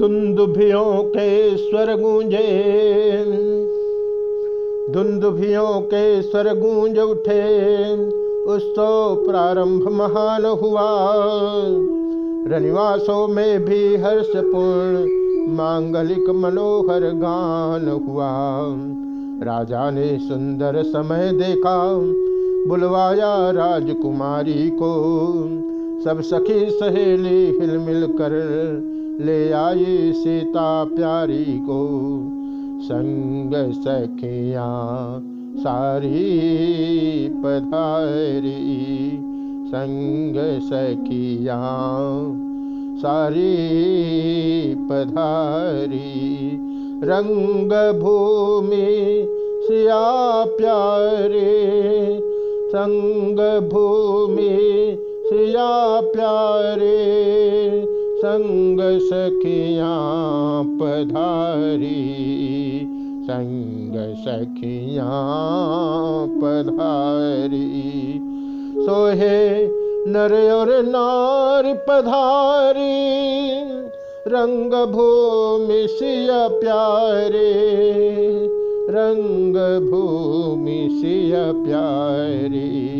दुंदुभियों के स्वर गूंजे। दुंदुभियों के स्वर गूंज उठे। उत्सव प्रारंभ महान हुआ। रनिवासों में भी हर्षपूर्ण, मांगलिक मनोहर गान हुआ। राजा ने सुंदर समय देखा, बुलवाया राजकुमारी को। सब सखी सहेली हिल मिल कर ले आई सीता प्यारी को, संग सखिया सारी पधारी। संग सखिया सारी पधारी, रंग भूमि सिया प्यारे। संग भूमि सिया प्यारे संग सखिया पधारी। संग सखिया पधारी। सोहे नर और नार पधारी। रंग भूमि सिया प्यारे। रंग भूमि सिया प्यारी।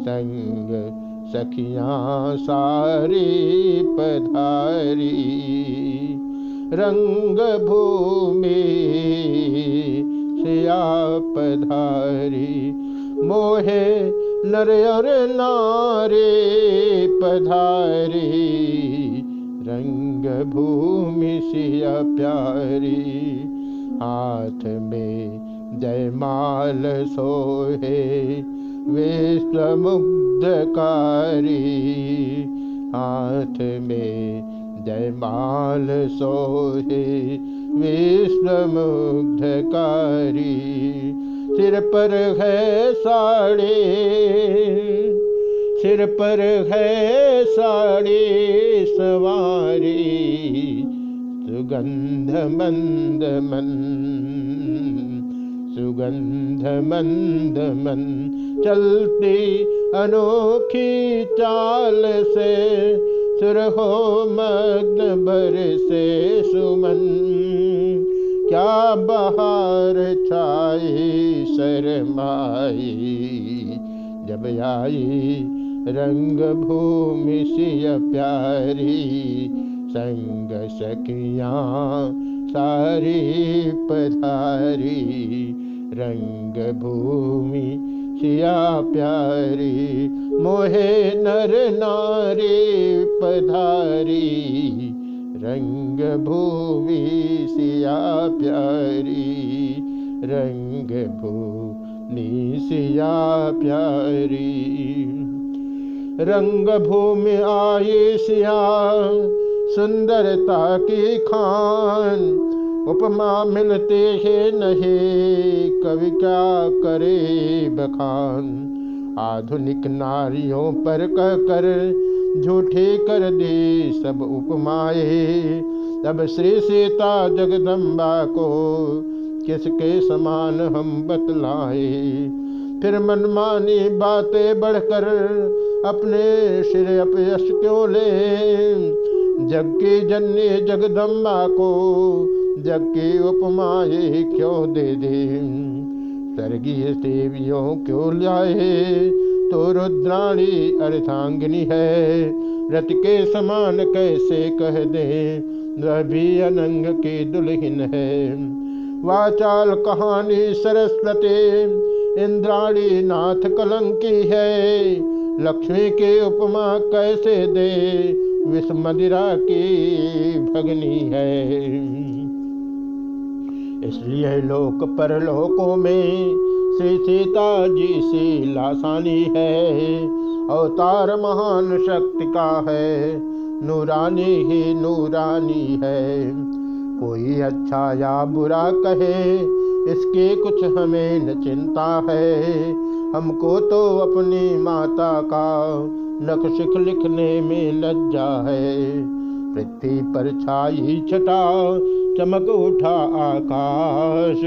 संग सखियाँ सारी पधारी। रंग भूमि सिया पधारी। मोहे नर और नारे पधारी। रंग भूमि सिया प्यारी। हाथ में जयमाल सोहे विश्वमुग्धकारी हाथ में जयमाल सोहे विश्वमुग्धकारी सिर पर है साड़ी, सिर पर है साड़ी सवारी सुगंध मंद मन सुगंध मंद मन। चलती अनोखी चाल से, सुर हो मग्न भर से सुमन। क्या बहार छाई शरमाई, जब आई रंग भूमि सिय प्यारी, संग सखिया सारी पधारी रंग भूमि सिया प्यारी, मोहे नर नारी पधारी रंग भूमि सिया प्यारी रंग भूमि सिया प्यारी। रंग भूमि आई सिया, सुंदरता की खान उपमा मिलते हैं नहीं, कवि क्या करे बखान? आधुनिक नारियों पर कह कर झूठे कर दे सब उपमाए। तब श्री सीता जगदम्बा को किसके समान हम बतलाए? फिर मनमानी बातें बढ़कर अपने सिर अपयश क्यों ले? जग की जननी जगदम्बा को जग की उपमाए क्यों दे दे? स्वर्गीय देवियों क्यों लाए? तो रुद्राणी अर्धांगिनी है। रथ के समान कैसे कह दे? वह भी अनंग की दुल्हन है। वाचाल कहानी सरस्वती, इंद्राणी नाथ कलंकी है। लक्ष्मी के उपमा कैसे दे? विष मदिरा की भगनी है। इसलिए लोक परलोकों में श्री सीता जी से लासानी है। अवतार महान शक्ति का है। नूरानी ही नूरानी है। कोई अच्छा या बुरा कहे, इसके कुछ हमें न चिंता है। हमको तो अपनी माता का नख शिख लिखने में लज्जा है। पृथ्वी पर छाई छटा चमक उठा आकाश।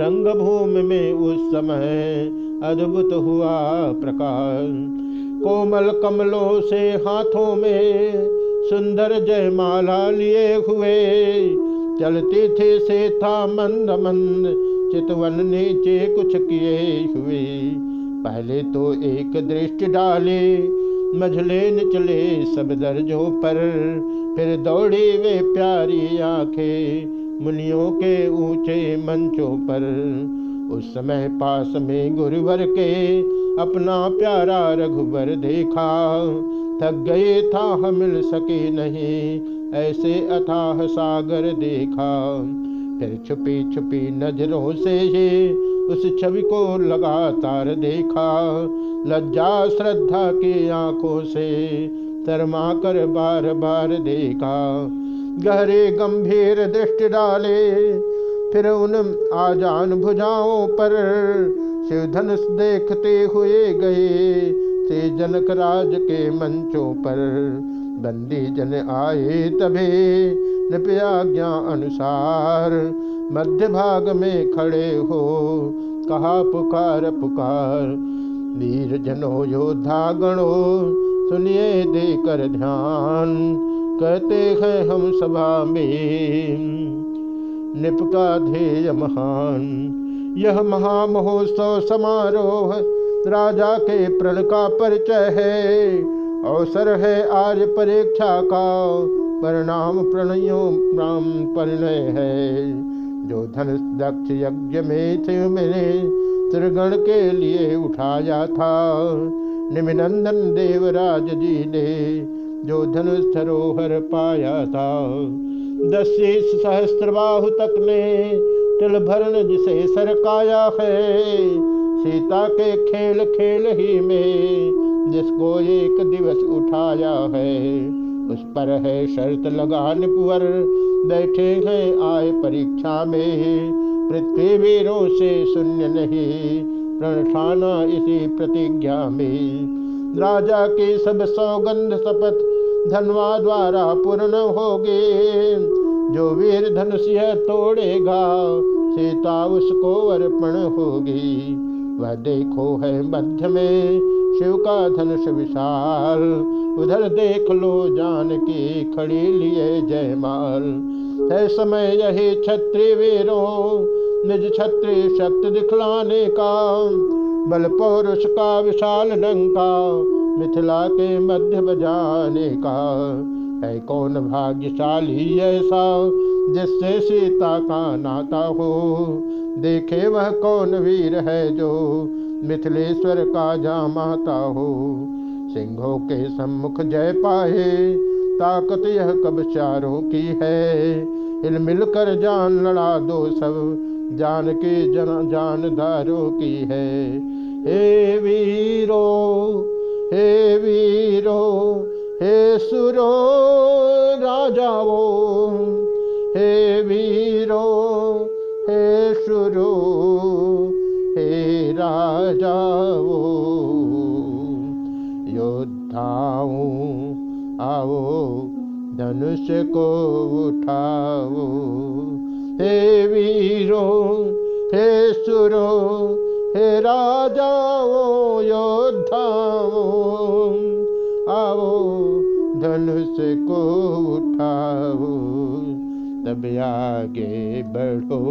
रंग भूमि में उस समय अद्भुत हुआ प्रकाश। कोमल कमलों से हाथों में सुंदर जयमाला लिए हुए। चलते थे से था मंद मंद, चितवन नीचे कुछ किए हुए। पहले तो एक दृष्टि डाले मझले निचले सब दर्जों पर। फिर दौड़ी वे प्यारी आँखें मुनियों के ऊँचे मंचों पर। उस समय पास में गुरुवर के अपना प्यारा रघुवर देखा। थक गए था हम मिल सके नहीं, ऐसे अथाह सागर देखा। फिर छुपी छुपी नज़रों से ही उस छवि को लगातार देखा। लज्जा, श्रद्धा की आँखों से शर्मा कर बार बार देखा। गहरे गंभीर दृष्टि डाले, फिर उन आजान भुजाओं पर शिव धनुष देखते हुए गए से जनक राज के मंचों पर। बंदी जन आए तभी नृपयाज्ञा अनुसार मध्य भाग में खड़े हो। कहा, पुकार पुकार वीर जनो योद्धा गणो सुनिए देकर ध्यान। कहते हैं हम सभा में निप का ध्येय महान। यह महामहोत्सव समारोह राजा के प्रण का परिचय है। अवसर है आज परीक्षा का। परिणाम प्रणयो राम परिणय है। जो धन दक्ष यज्ञ में थे मैंने त्रिगण के लिए उठाया था। निमिनंदन देवराज जी ने जो धनुष सरोहर पाया था। दस सहस्त्र बाहु तक ने तिल भरण जिसे सरकाया है। सीता के खेल खेल ही में जिसको एक दिवस उठाया है। उस पर है शर्त लगान पुअर। बैठे हैं आए परीक्षा में। पृथ्वी वीरों से शून्य नहीं, प्रणठाना इसी प्रतिज्ञा में। राजा के सब सौगंध शपथ धनवा द्वारा पूर्ण होगे। जो वीर धनुष तोड़ेगा, सीता उसको अर्पण होगी। वह देखो है मध्य में शिव का धनुष विशाल उधर देख लो जान की खड़ी लिए जयमाल। है समय यही छत्री वीरों, निज छत्री शक्ति दिखलाने का, बल पौरुष का विशाल डंका मिथिला के मध्य बजाने का। है कौन भाग्यशाली ऐसा जिससे सीता का नाता हो। देखे वह कौन वीर है जो मिथिलेश्वर का जामाता हो। सिंहों के सम्मुख जय पाए, ताकत यह कब चारों की है। हिल मिलकर जान लड़ा दो सब जान के जन जानदारों की है। हे वीरो हे वीरो, हे सुरो राजाओ हे वीरो, हे सुरो, हे राजाओ योद्धाओ आओ, धनुष को उठाओ। हे वीरो, हे सुरो, हे राजाओ योद्धाओ आओ, धनुष को उठाओ। तब आगे बढ़ो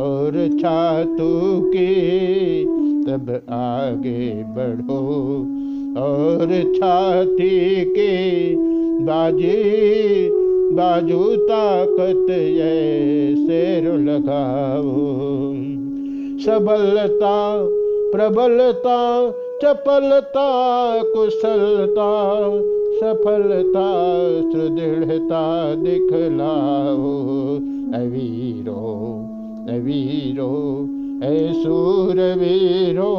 और छातु के तब आगे बढ़ो और छाती के बाजी बाजू ताकत शेर लगाओ। सबलता, प्रबलता, चपलता, कुशलता सफलता सुदृढ़ता दिखलाओ। अवीरो अवीरो सूर वीरो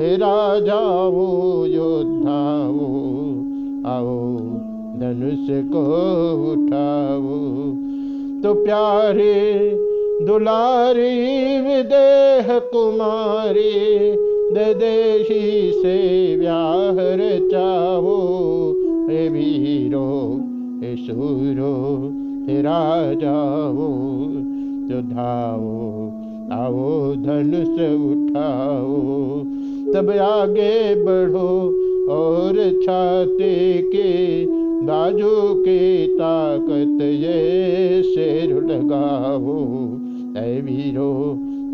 हे राजाओ योद्धाओ आओ धनुष को उठाओ। तो प्यारे दुलारी, विदेह कुमारी देशी से व्याहर चाहो। हे वीरो हे सूरो हे राजाओ सुधाओ आओ धनुष उठाओ। तब आगे बढ़ो और छाते के, बाजू के ताकत ये शेर लगाओ। ऐ वीरो,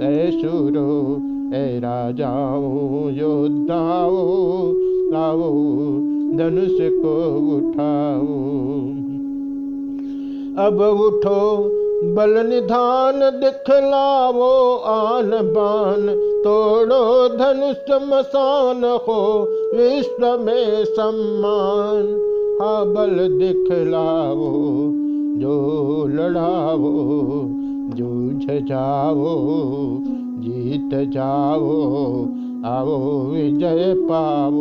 ऐ सुरो, ऐ राजाओ, योद्धाओ लाओ धनुष को उठाओ अब उठो, बल निधान दिखलावो, आन बान। तोड़ो धनुष मसान हो विश्व में सम्मान। हा बल दिखलावो, जो लड़ावो, जूझ जाओ जीत जाओ आओ विजय पाओ।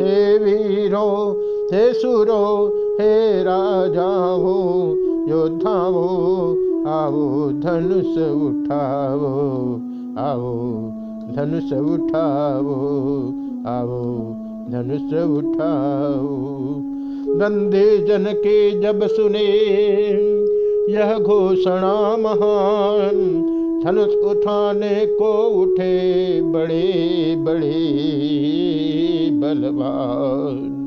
हे वीरो, हे सुरो, हे राजाओ, योद्धाओ, आओ, धनुष उठाओ, आओ, धनुष उठाओ, आओ, धनुष उठाओ। बंदे जन के जब सुने, यह घोषणा महान धनुष उठाने को उठे बड़े बड़े बलवान।